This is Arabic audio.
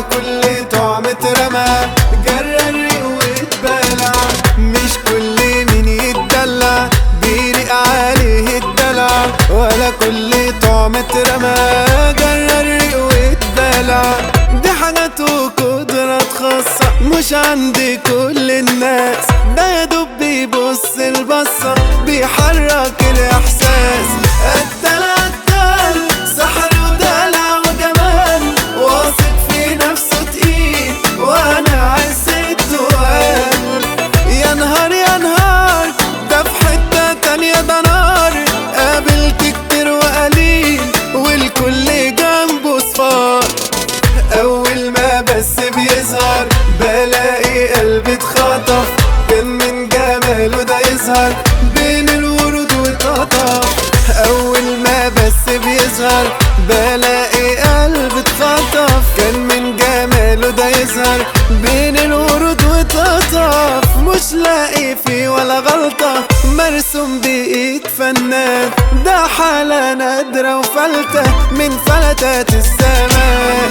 كل طعم اترمى. جرى الريق مش كل مين يتدلع بيليق عليه الدلع ولا كل طعم اترمى. خاصة مش عند كل الناس. ده يا دوب بيبص البصة. بيحرك الإحساس. اتخطف كان من جماله ده يظهر بين الورود واتقطف أول ما بس بيظهر بلاقي قلبي اتخطف كان من جماله ده يظهر بين الورود واتقطف مش لاقي فيه ولا غلطة. مرسوم بإيد فنان. ده حالة نادرة وفلتة من فلتات السماء